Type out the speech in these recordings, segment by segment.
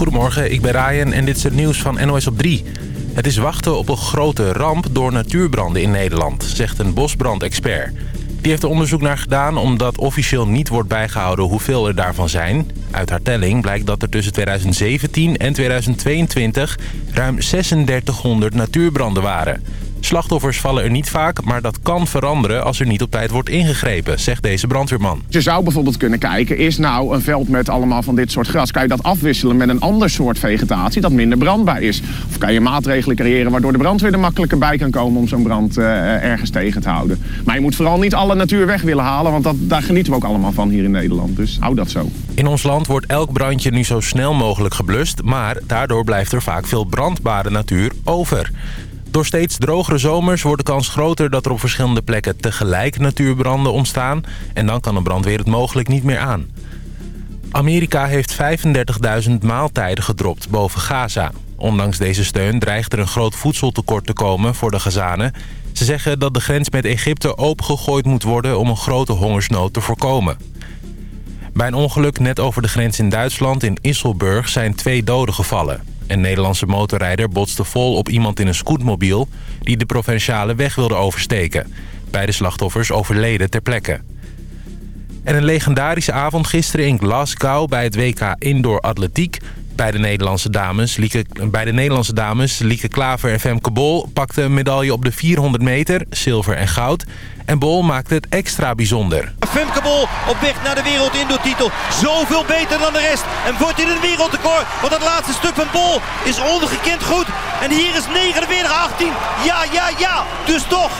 Goedemorgen, ik ben Ryan en dit is het nieuws van NOS op 3. Het is wachten op een grote ramp door natuurbranden in Nederland, zegt een bosbrandexpert. Die heeft er onderzoek naar gedaan omdat officieel niet wordt bijgehouden hoeveel er daarvan zijn. Uit haar telling blijkt dat er tussen 2017 en 2022 ruim 3600 natuurbranden waren. Slachtoffers vallen er niet vaak, maar dat kan veranderen als er niet op tijd wordt ingegrepen, zegt deze brandweerman. Je zou bijvoorbeeld kunnen kijken, is nou een veld met allemaal van dit soort gras... kan je dat afwisselen met een ander soort vegetatie dat minder brandbaar is? Of kan je maatregelen creëren waardoor de brandweer er makkelijker bij kan komen... om zo'n brand uh, ergens tegen te houden? Maar je moet vooral niet alle natuur weg willen halen, want dat, daar genieten we ook allemaal van hier in Nederland. Dus hou dat zo. In ons land wordt elk brandje nu zo snel mogelijk geblust... maar daardoor blijft er vaak veel brandbare natuur over. Door steeds drogere zomers wordt de kans groter dat er op verschillende plekken tegelijk natuurbranden ontstaan. En dan kan een brandweer het mogelijk niet meer aan. Amerika heeft 35.000 maaltijden gedropt boven Gaza. Ondanks deze steun dreigt er een groot voedseltekort te komen voor de Gazanen. Ze zeggen dat de grens met Egypte opengegooid moet worden om een grote hongersnood te voorkomen. Bij een ongeluk net over de grens in Duitsland in Isselburg zijn twee doden gevallen. Een Nederlandse motorrijder botste vol op iemand in een scootmobiel... die de provinciale weg wilde oversteken. Beide slachtoffers overleden ter plekke. En een legendarische avond gisteren in Glasgow bij het WK Indoor Atletiek... Bij de Nederlandse dames, Lieke, bij de Nederlandse dames Lieke Klaver en Femke Bol pakten een medaille op de 400 meter, zilver en goud. En Bol maakte het extra bijzonder. Femke Bol op weg naar de wereldindoortitel. Zoveel beter dan de rest. En wordt in een wereldrecord. Want het laatste stuk van Bol is ongekend goed. En hier is 49-18. Ja, ja, ja. Dus toch.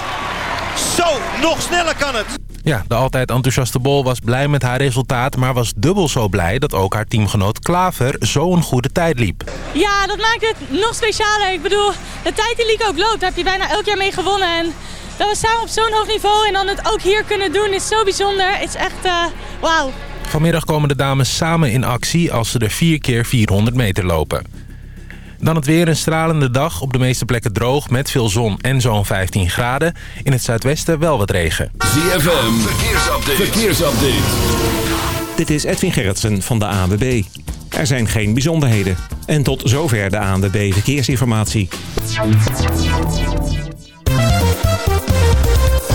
Zo, nog sneller kan het. Ja, de altijd enthousiaste Bol was blij met haar resultaat... maar was dubbel zo blij dat ook haar teamgenoot Klaver zo'n goede tijd liep. Ja, dat maakt het nog specialer. Ik bedoel, de tijd die Lieke ook loopt, heb je bijna elk jaar mee gewonnen. En dat we samen op zo'n hoog niveau en dan het ook hier kunnen doen is zo bijzonder. Het is echt, uh, wauw. Vanmiddag komen de dames samen in actie als ze de 4 keer 400 meter lopen. Dan het weer een stralende dag. Op de meeste plekken droog met veel zon en zo'n 15 graden. In het zuidwesten wel wat regen. ZFM, verkeersupdate. verkeersupdate. Dit is Edwin Gerritsen van de ANWB. Er zijn geen bijzonderheden. En tot zover de ANWB Verkeersinformatie.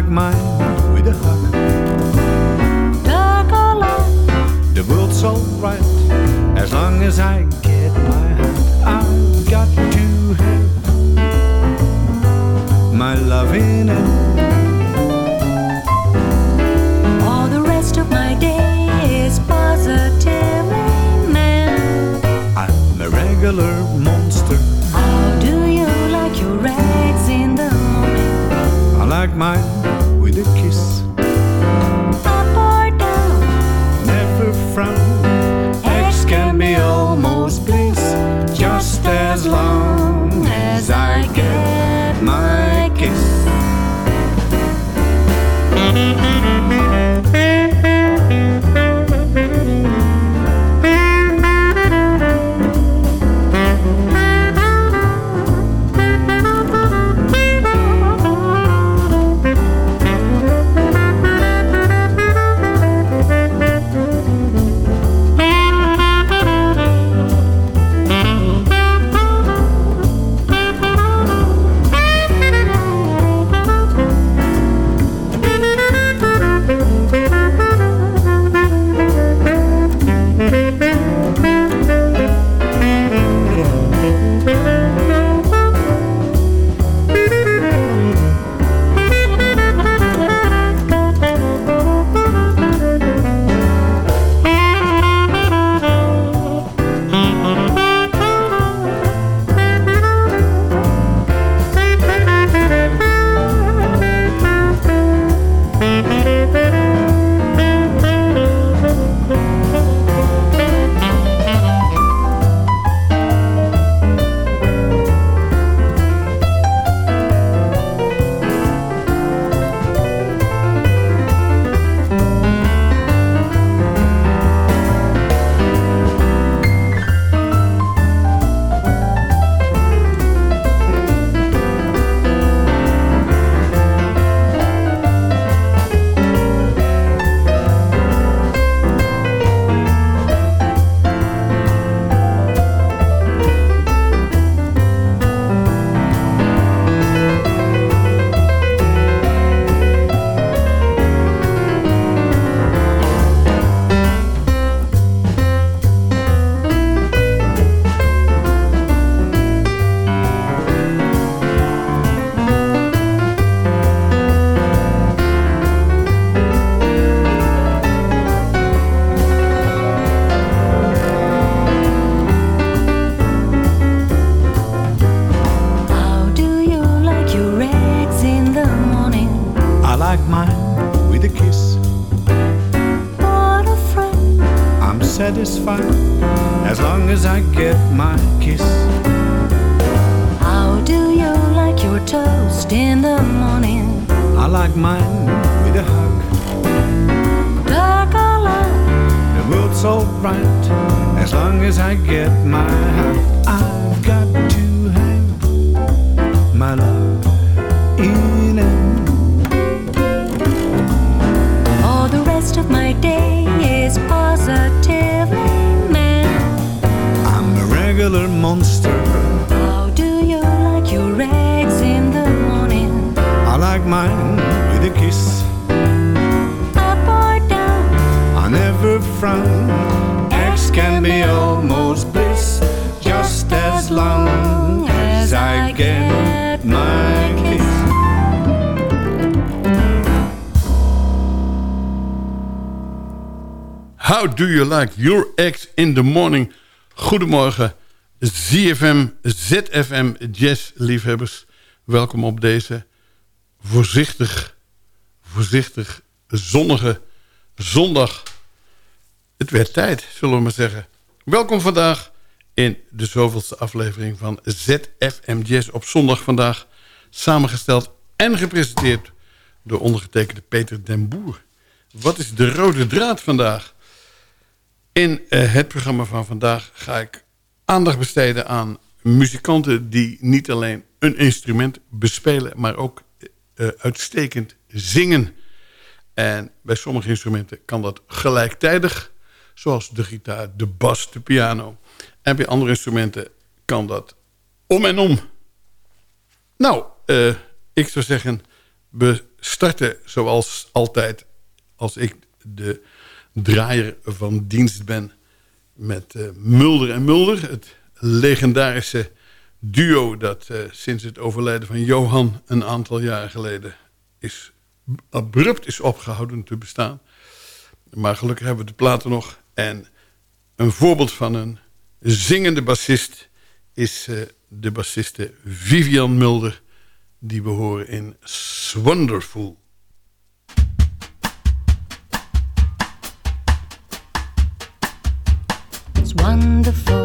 Like mine with a hug. Light? The world's alright as long as I get my hand. I've got to have my love in like mine with a kiss. Like mine with a kiss. Up or down? I never frown. Eggs can be almost bliss, just as long as I get my kiss. How do you like your eggs in the morning? Goedemorgen, ZFM, ZFM Jazz liefhebbers. Welkom op deze voorzichtig, voorzichtig zonnige zondag. Het werd tijd, zullen we maar zeggen. Welkom vandaag in de zoveelste aflevering van ZFM Jazz op zondag vandaag. Samengesteld en gepresenteerd door ondergetekende Peter den Boer. Wat is de rode draad vandaag? In eh, het programma van vandaag ga ik aandacht besteden aan muzikanten die niet alleen een instrument bespelen, maar ook eh, uitstekend zingen. En bij sommige instrumenten kan dat gelijktijdig, zoals de gitaar, de bas, de piano. En bij andere instrumenten kan dat om en om. Nou, eh, ik zou zeggen, we starten zoals altijd, als ik de draaier van dienst ben met eh, Mulder en Mulder. Het legendarische duo dat eh, sinds het overlijden van Johan een aantal jaren geleden is abrupt is opgehouden te bestaan. Maar gelukkig hebben we de platen nog. En een voorbeeld van een zingende bassist is eh, de bassiste Vivian Mulder. Die we horen in Swonderful. It's wonderful.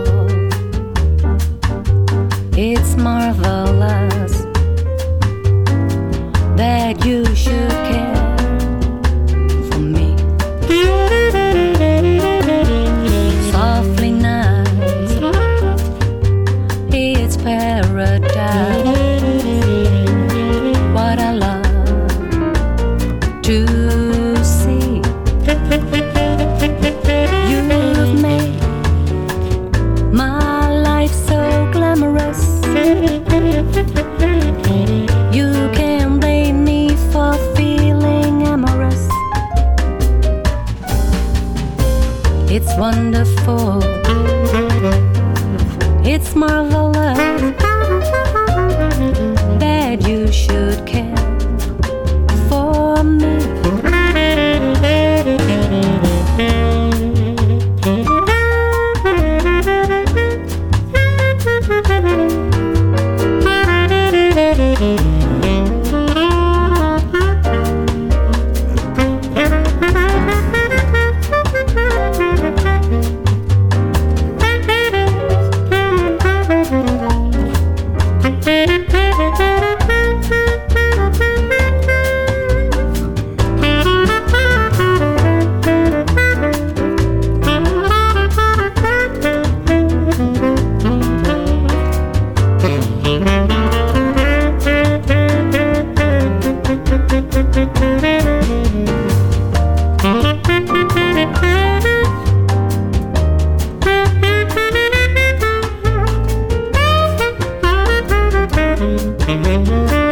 Mm-hmm.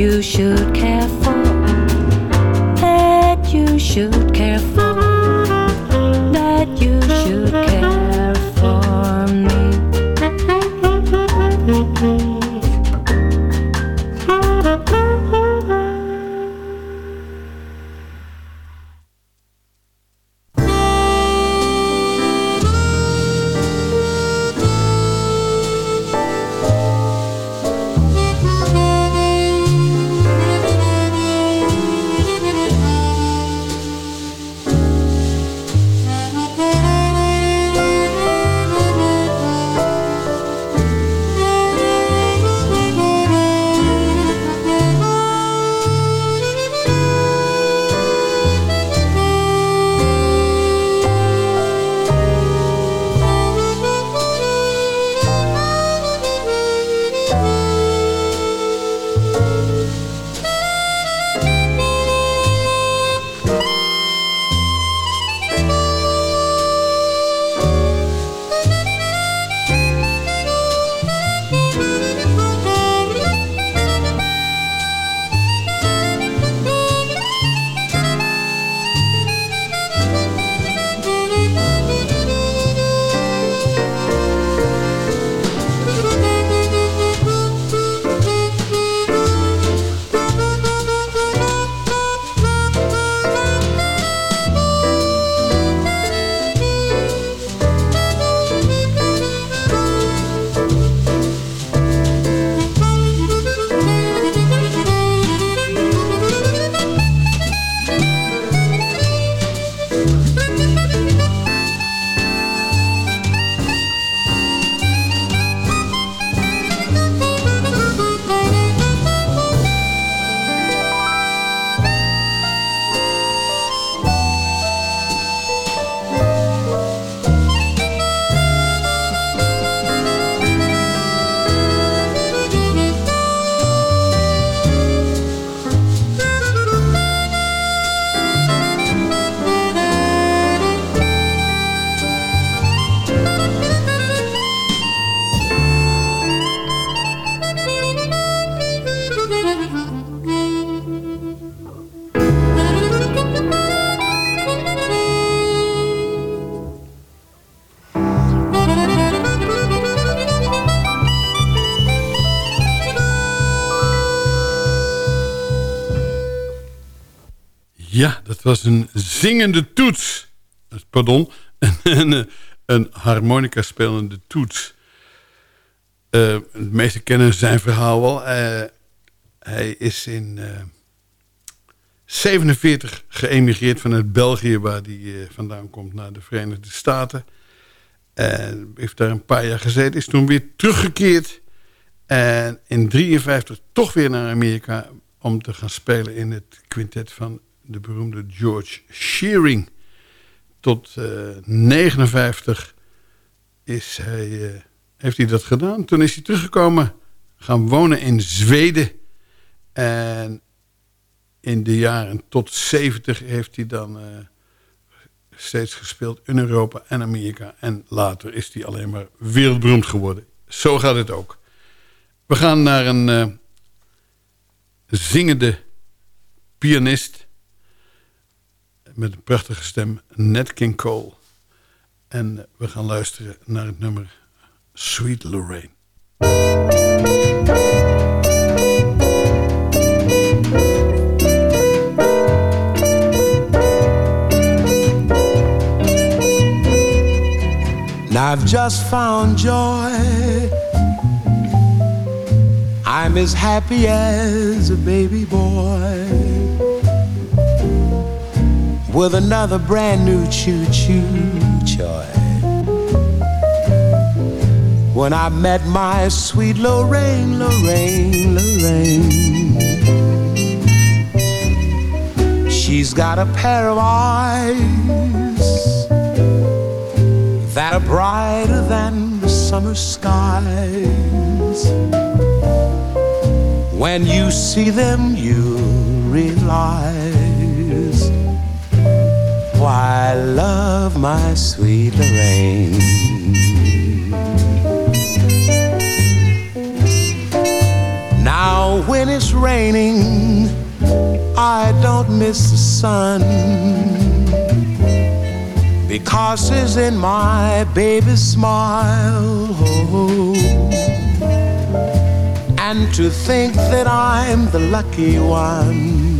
You should care for. That you should was een zingende toets. Pardon, een, een, harmonica spelende toets. Eh, de meesten kennen zijn verhaal wel. Eh, hij is in uh, 47 geëmigreerd vanuit België... waar hij vandaan komt naar de Verenigde Staten. En heeft daar een paar jaar gezeten. Is toen weer teruggekeerd. En in 53 toch weer naar Amerika... om te gaan spelen in het quintet van de beroemde George Shearing. Tot uh, 59 is hij, uh, heeft hij dat gedaan. Toen is hij teruggekomen, gaan wonen in Zweden. En in de jaren tot 70 heeft hij dan uh, steeds gespeeld in Europa en Amerika. En later is hij alleen maar wereldberoemd geworden. Zo gaat het ook. We gaan naar een zingende pianist met een prachtige stem, Nat King Cole. En we gaan luisteren naar het nummer Sweet Lorraine. I've just found joy. I'm as happy as a baby boy with another brand new choo choo toy. when I met my sweet Lorraine, Lorraine, Lorraine. She's got a pair of eyes that are brighter than the summer skies. When you see them, you realize why I love my sweet Lorraine. Now, when it's raining, I don't miss the sun because it's in my baby's smile. And to think that I'm the lucky one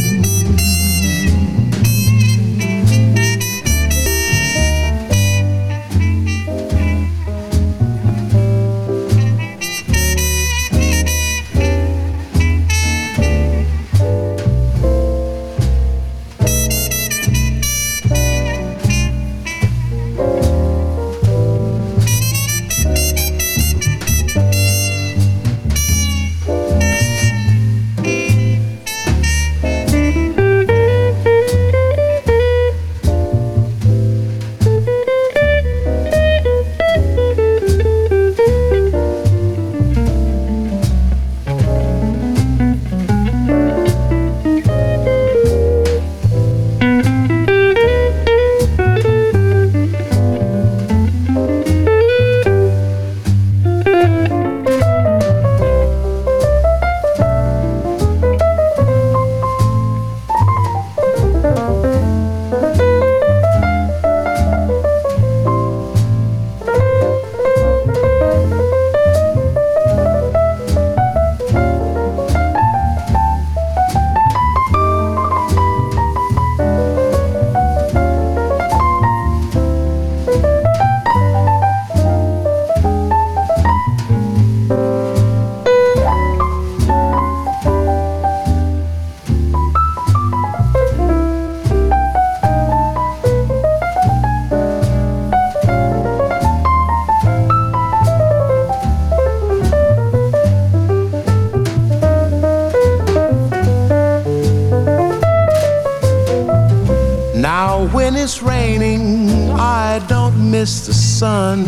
When it's raining, I don't miss the sun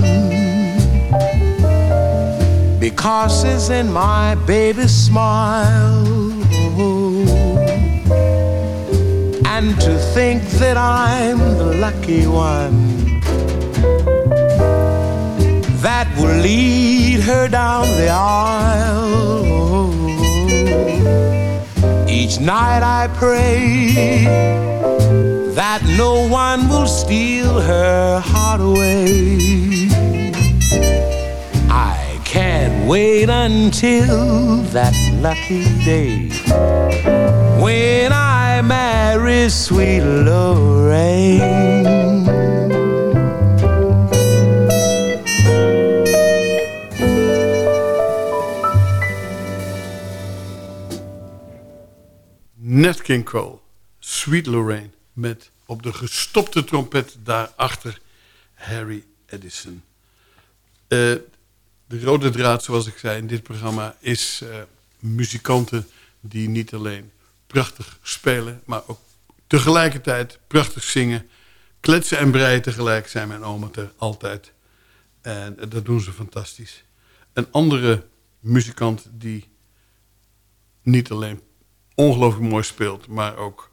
because it's in my baby's smile. And to think that I'm the lucky one that will lead her down the aisle. Each night I pray no one will steal her heart away. I can't wait until that lucky day when I marry sweet Lorraine. Nat King Cole, Sweet Lorraine. Met op de gestopte trompet daarachter Harry Edison. Eh, de rode draad, zoals ik zei in dit programma, is eh, muzikanten die niet alleen prachtig spelen, maar ook tegelijkertijd prachtig zingen. Kletsen en breien tegelijk zijn mijn oma er altijd. En dat doen ze fantastisch. Een andere muzikant die niet alleen ongelooflijk mooi speelt, maar ook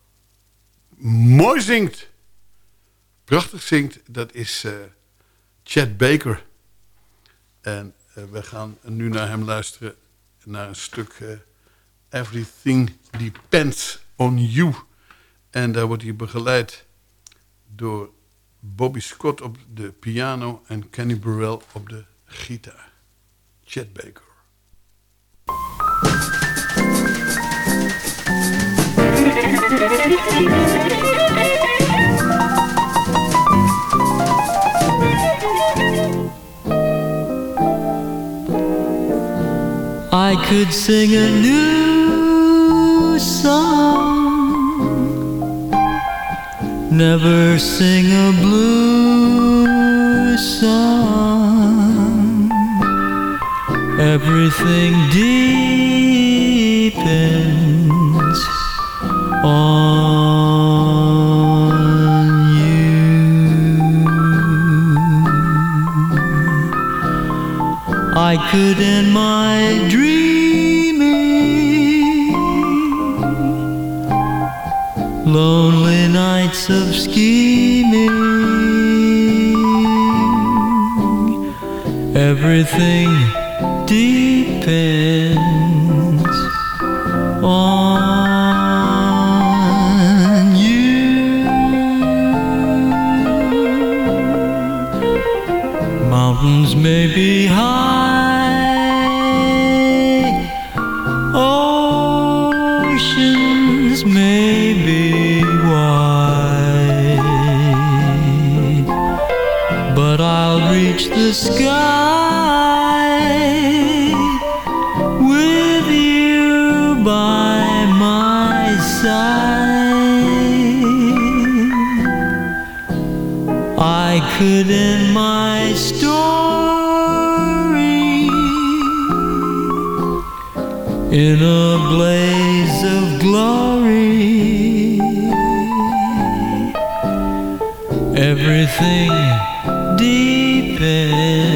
mooi zingt. Prachtig zingt, dat is uh, Chad Baker. En uh, we gaan nu naar hem luisteren. Naar een stuk uh, Everything Depends on You. En daar wordt hij begeleid door Bobby Scott op de piano en Kenny Burrell op de gitaar. Chet Baker. I could sing a new song, never sing a blue song. Everything you. I could end my dreaming lonely nights of scheming. Everything depends on could end my story in a blaze of glory. Everything depends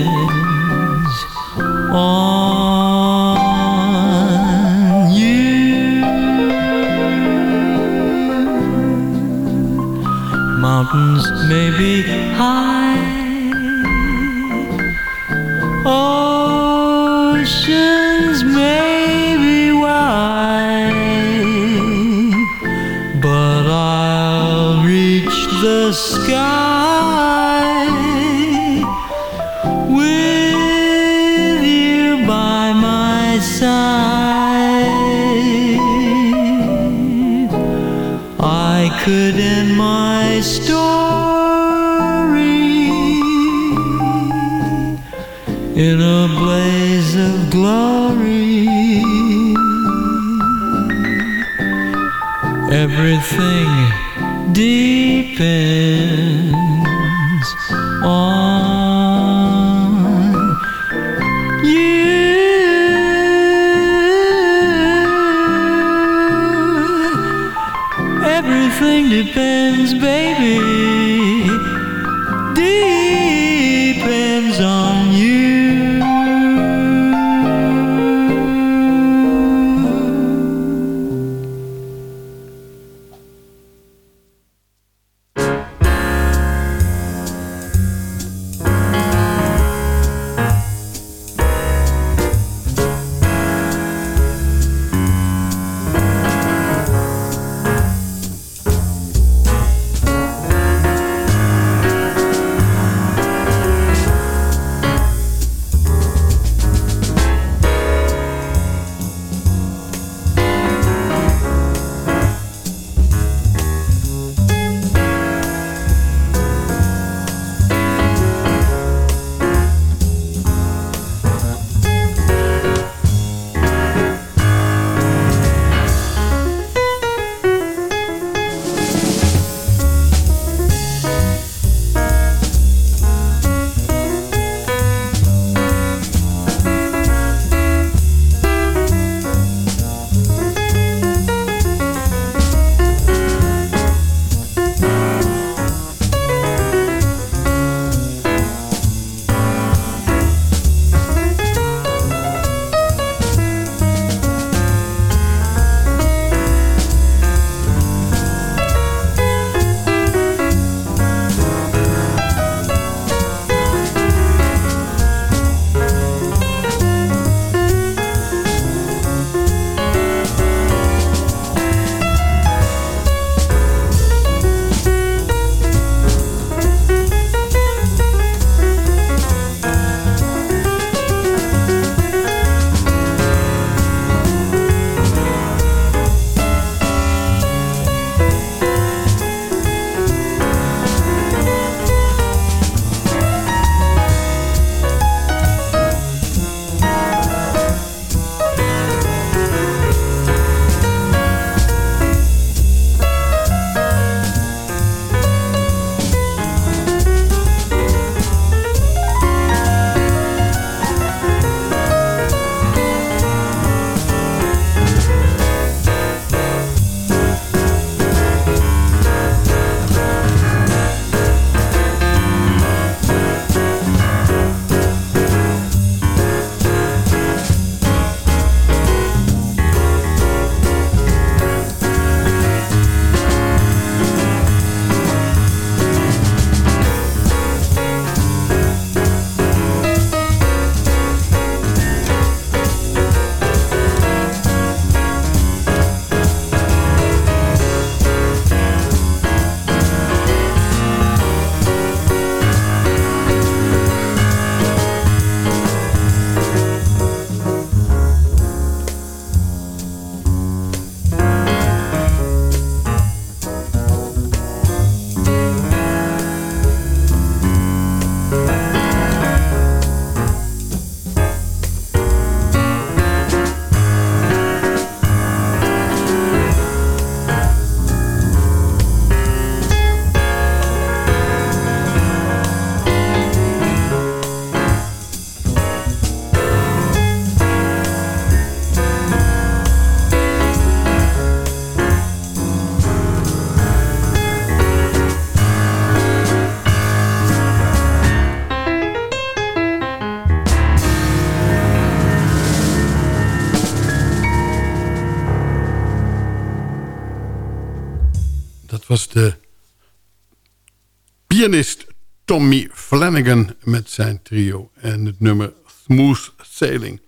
Tommy Flanagan met zijn trio en het nummer Smooth Sailing.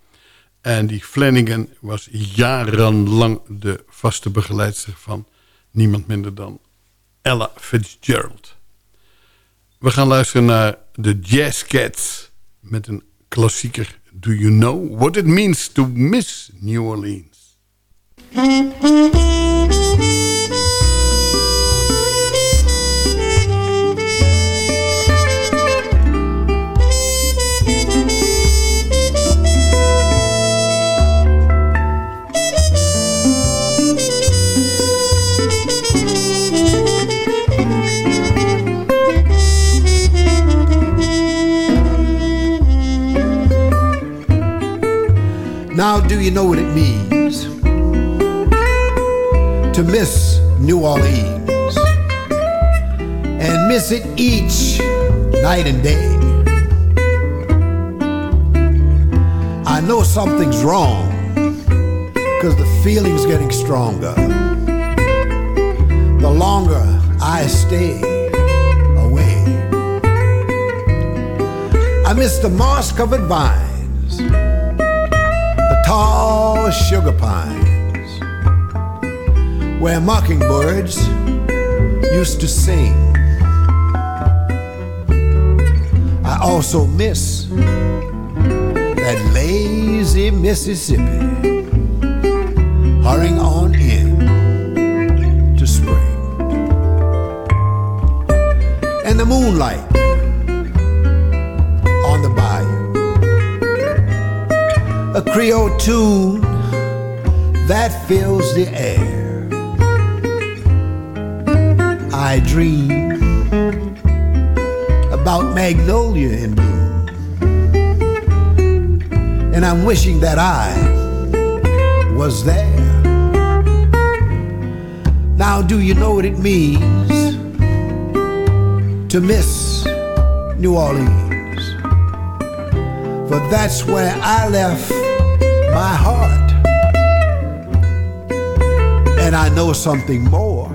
En die Flanagan was jarenlang de vaste begeleidster van niemand minder dan Ella Fitzgerald. We gaan luisteren naar de Jazz Cats met een klassieker. Do you know what it means to miss New Orleans? Now, do you know what it means to miss New Orleans and miss it each night and day? I know something's wrong because the feeling's getting stronger. The longer I stay away, I miss the moss covered vines sugar pines where mockingbirds used to sing. I also miss that lazy Mississippi hurrying on in to spring. And the moonlight on the bayou a Creole tune that fills the air. I dream about magnolia in bloom, and I'm wishing that I was there. Now, do you know what it means to miss New Orleans? For that's where I left my heart. And I know something more.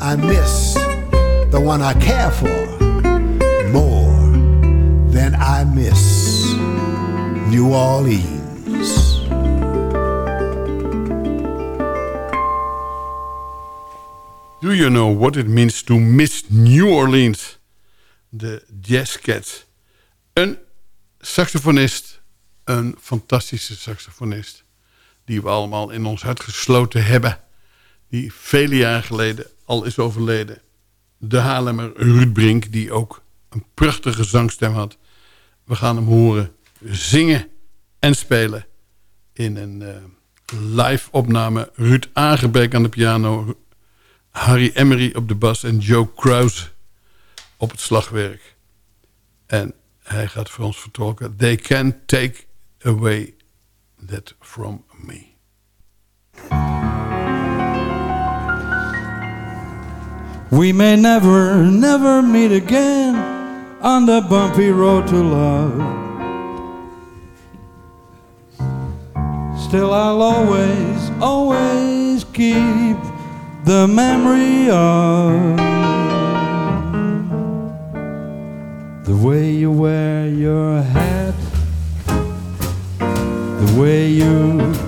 I miss the one I care for more than I miss New Orleans. Do you know what it means to miss New Orleans? De Jazz Cats. Een saxofonist, een fantastische saxofonist... die we allemaal in ons hart gesloten hebben... die vele jaren geleden al is overleden. De Haarlemmer Ruud Brink, die ook een prachtige zangstem had. We gaan hem horen zingen en spelen... in een uh, live opname. Ruud Aangebeek aan de piano... Harry Emery op de bas en Joe Krause op het slagwerk. En hij gaat voor ons vertolken. They can't take away that from. We may never, never meet again on the bumpy road to love. Still, I'll always, always keep the memory of the way you wear your hat, the way you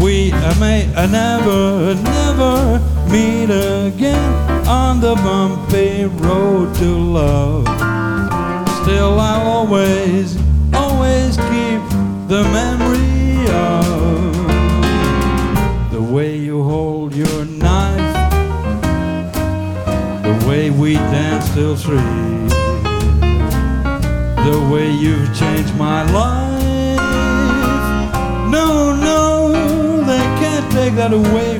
We may never, never meet again on the bumpy road to love. Still, I'll always, always keep the memory of the way you hold your knife, the way we danced till three the way you've changed my life. That away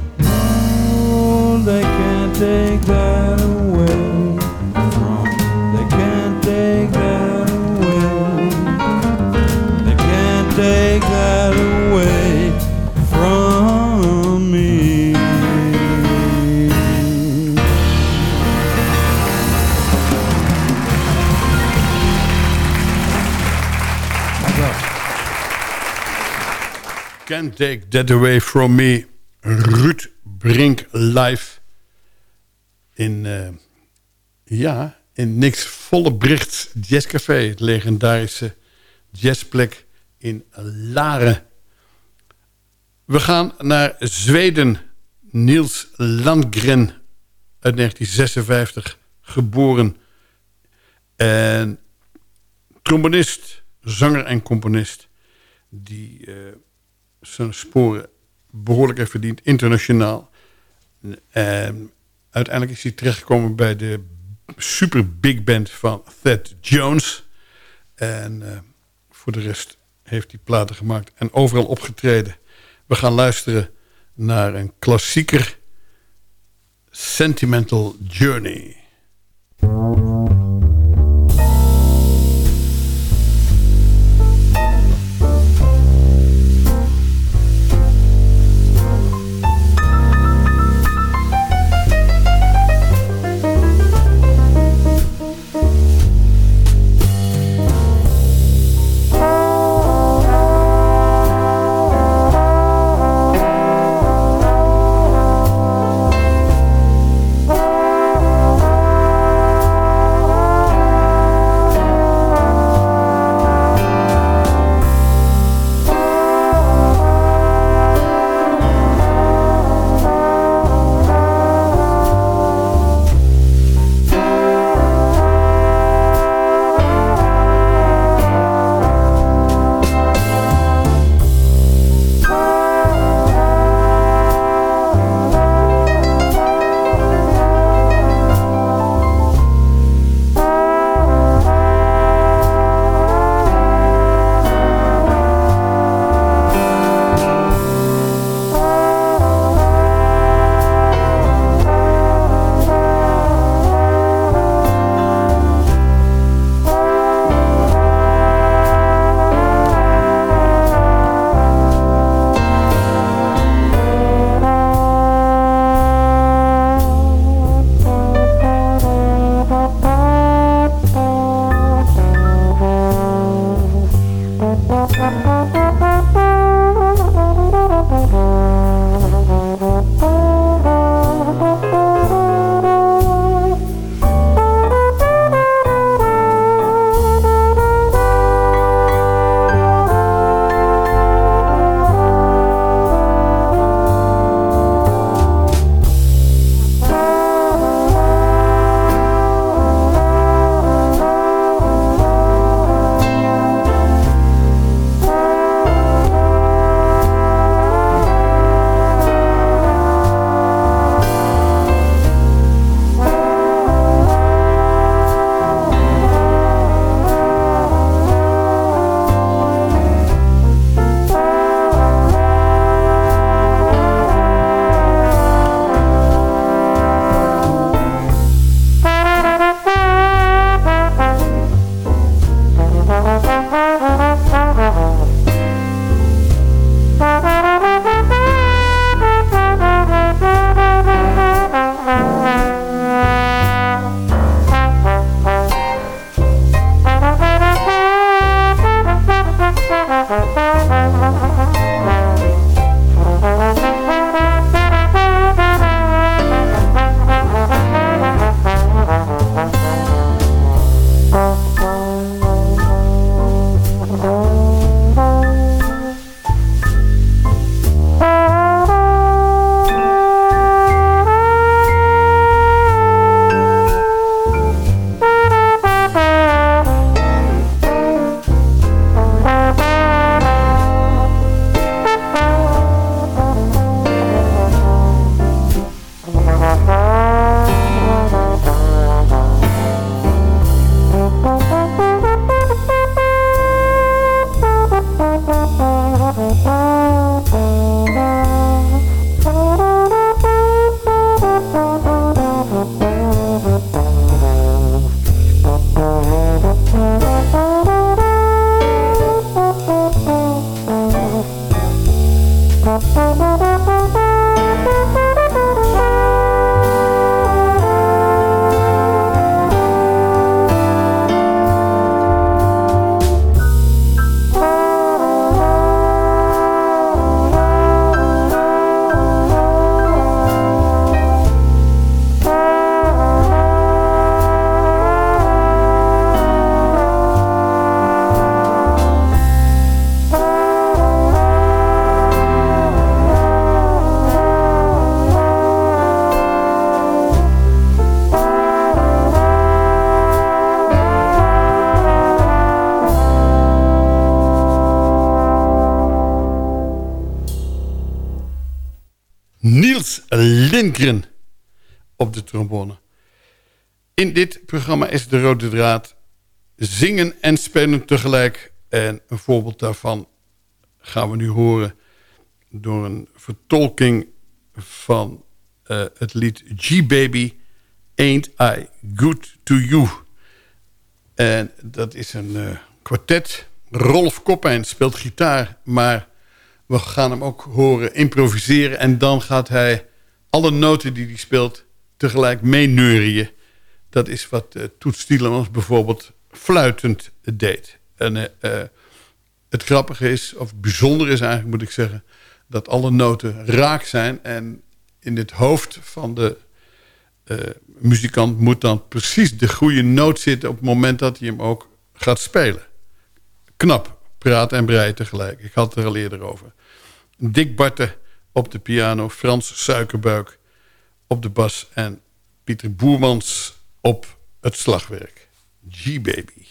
Take that away from. They can't take that away. They can't take that away from me. Can't Take That Away From Me. Ruud Brink live in, eh, ja, in Niks Vollebrechts Jazzcafé. Het legendarische jazzplek in Laren. We gaan naar Zweden. Niels Landgren uit 1956 geboren. En trombonist, zanger en componist. Die eh, zijn sporen behoorlijk heeft verdiend, internationaal. En uiteindelijk is hij terechtgekomen bij de super big band van Thad Jones. En eh, voor de rest heeft hij platen gemaakt en overal opgetreden. We gaan luisteren naar een klassieker... Sentimental Journey. In dit programma is de rode draad zingen en spelen tegelijk. En een voorbeeld daarvan gaan we nu horen door een vertolking van eh, het lied G-Baby Ain't I Good To You. En dat is een uh, kwartet. Rolf Koppijn speelt gitaar, maar we gaan hem ook horen improviseren. En dan gaat hij alle noten die hij speelt tegelijk meeneurien. Dat is wat uh, Toets Tielemans bijvoorbeeld fluitend deed. En uh, het grappige is, of het bijzonder is eigenlijk moet ik zeggen... dat alle noten raak zijn. En in het hoofd van de muzikant moet dan precies de goede noot zitten... op het moment dat hij hem ook gaat spelen. Knap, praat en breid tegelijk. Ik had het er al eerder over. Dick Barten op de piano, Frans Suikerbuik op de bas... en Pieter Boermans op het slagwerk. G-Baby.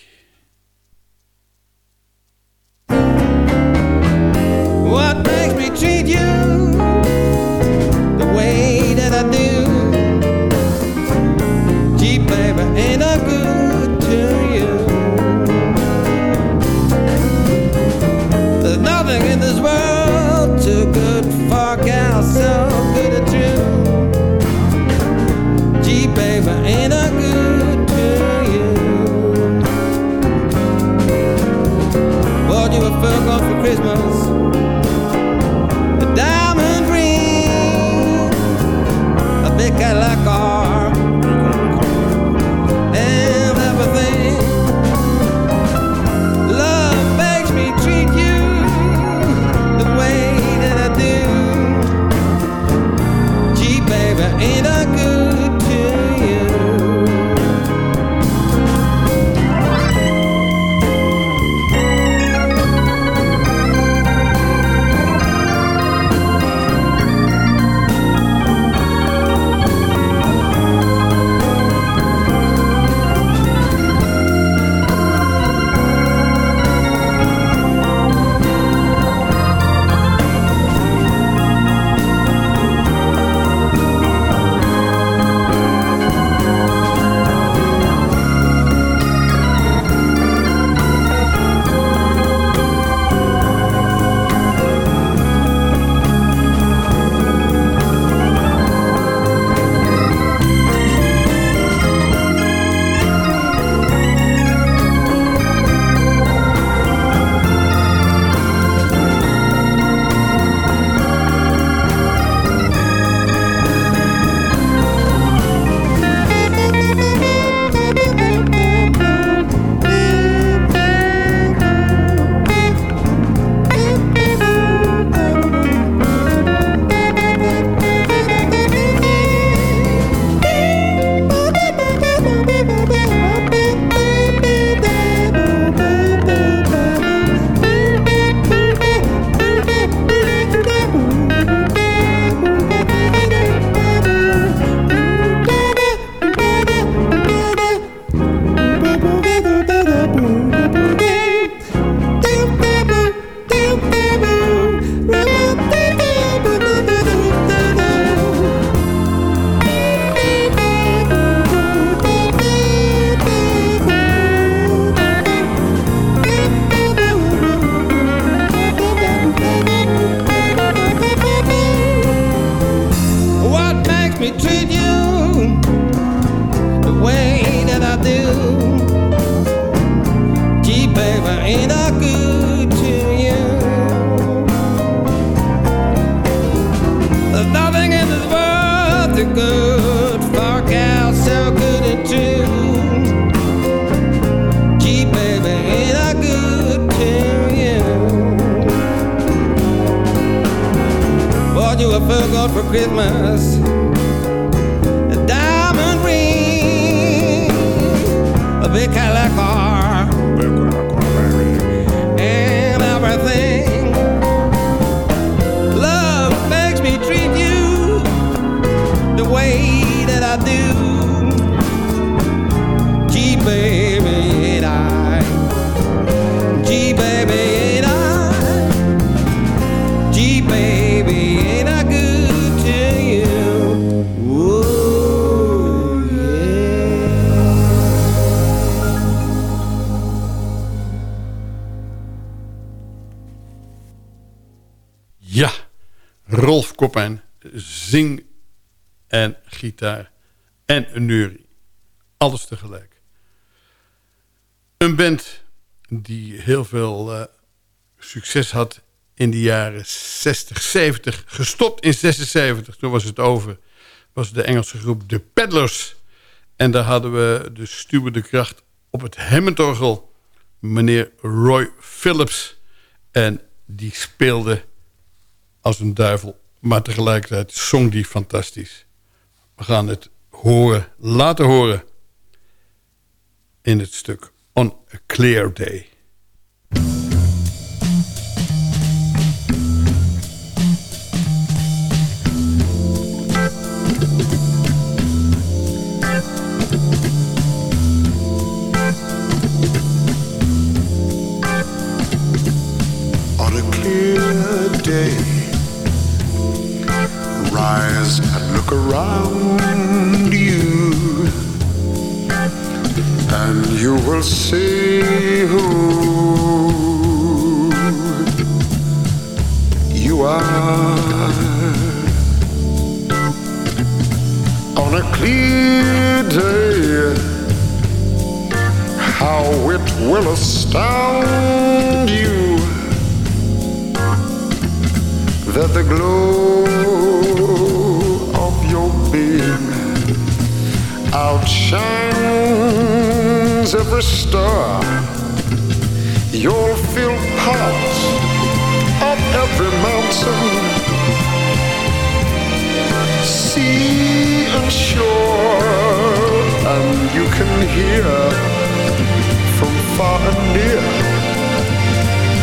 Because en een neurie. Alles tegelijk. Een band die heel veel eh, succes had in de jaren 60, 70. Gestopt in 76, toen was het over. Was de Engelse groep The Peddlers. En daar hadden we de stuwende kracht op het Hammondorgel. Meneer Roy Phillips. En die speelde als een duivel. Maar tegelijkertijd zong die fantastisch. We gaan het horen, laten horen. In het stuk On a Clear Day. on a clear day. Look around you, and you will see who you are. On a clear day, how it will astound you that the glow being outshines every star. You'll feel part of every mountain, sea and shore, and you can hear from far and near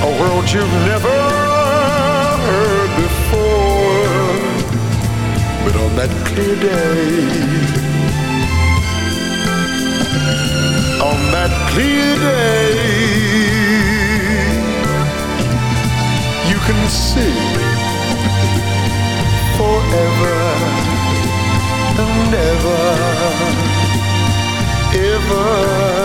a world you've never heard that clear day, on that clear day, you can see forever and ever, evermore.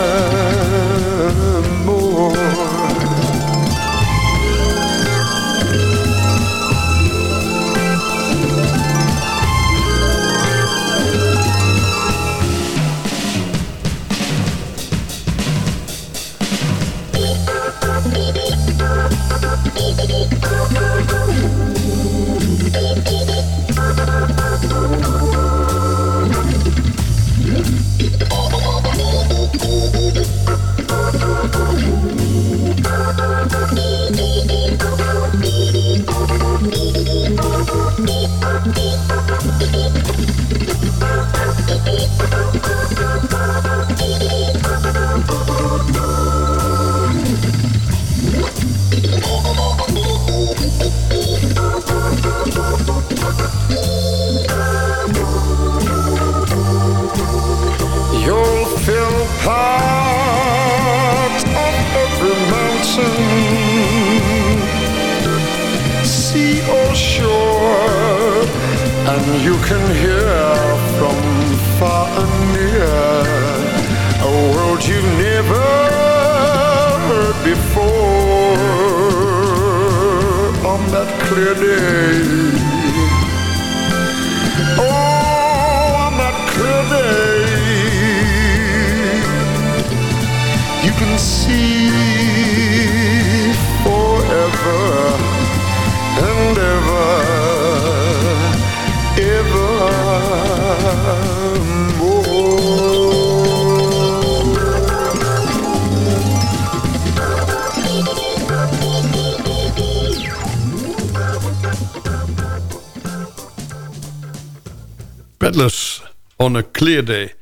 A Clear Day.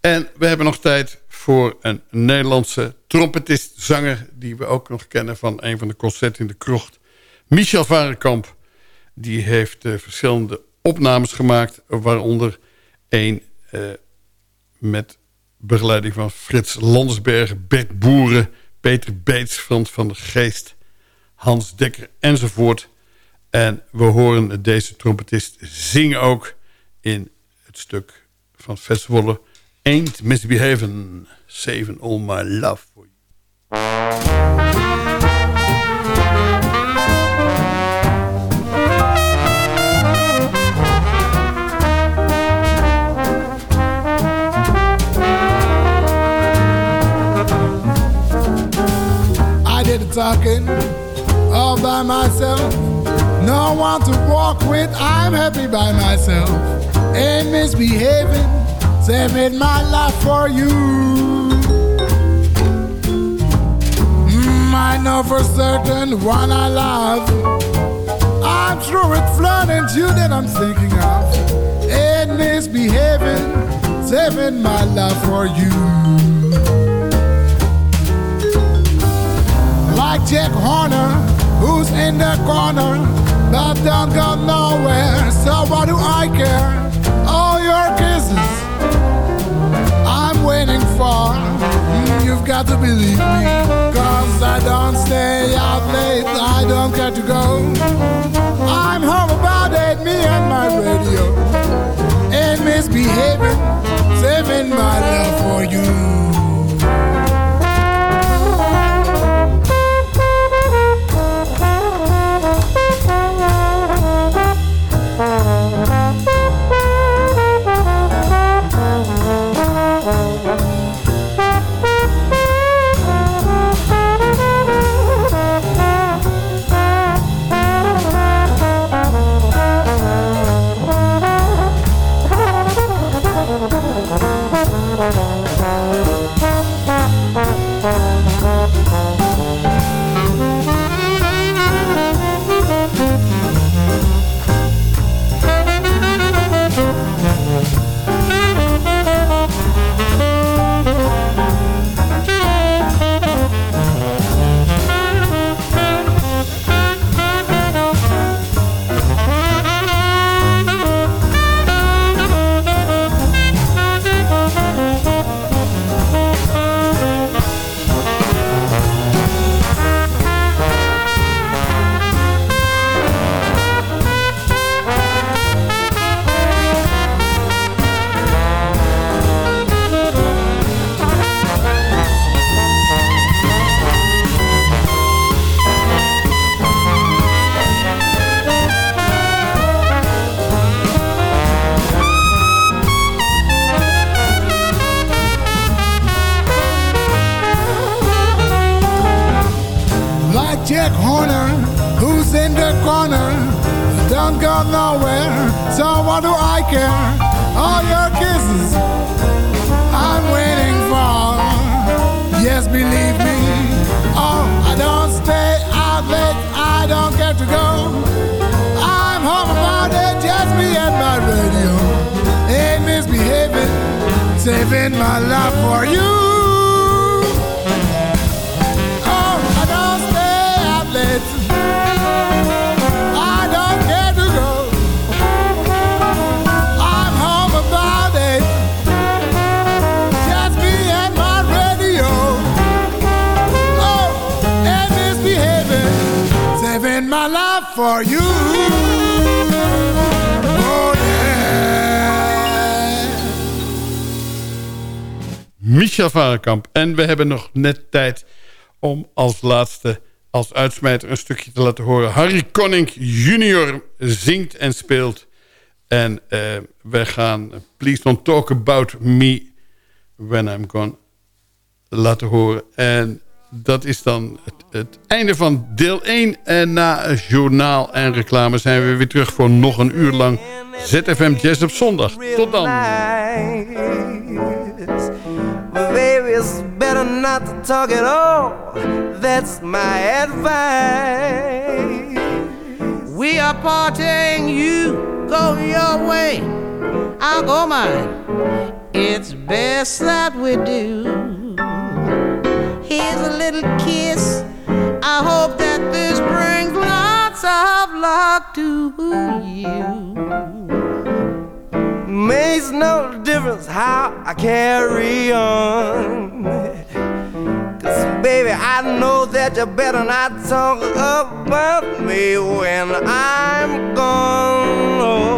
En we hebben nog tijd voor een Nederlandse trompetist, zanger... die we ook nog kennen van een van de concerten in de krocht. Michel Varenkamp. Die heeft eh, verschillende opnames gemaakt... waaronder één eh, met begeleiding van Frits Landsberg... Bert Boeren, Peter Beets, Frans van der Geest... Hans Dekker enzovoort... En we horen deze trompetist zingen ook in het stuk van het festival Ain't Misbehaving, Saving All My Love For You. I did the talking all by myself. No one to walk with, I'm happy by myself. Ain't misbehaving, saving my life for you. Mm, I know for certain one I love. I'm sure it's flirting you that I'm thinking of. and misbehaving, saving my life for you. Like Jack Horner, who's in the corner, but don't go nowhere. So what do I care? Got to believe me, cause I don't stay out late, I don't care to go. I'm home about eight, me and my radio. And misbehaving, saving my love for you. En we hebben nog net tijd om als laatste, als uitsmijter, een stukje te laten horen. Harry Connick junior zingt en speelt. En eh, wij gaan Please Don't Talk About Me When I'm Gone laten horen. En dat is dan het, einde van deel 1. En na journaal en reclame zijn we weer terug voor nog een uur lang ZFM Jazz op zondag. Tot dan. It's better not to talk at all. That's my advice. We are partying, you go your way, I'll go mine. It's best that we do. Here's a little kiss. I hope that this brings lots of luck to you. Makes no difference how I carry on. Cause baby, I know that you better not talk about me when I'm gone.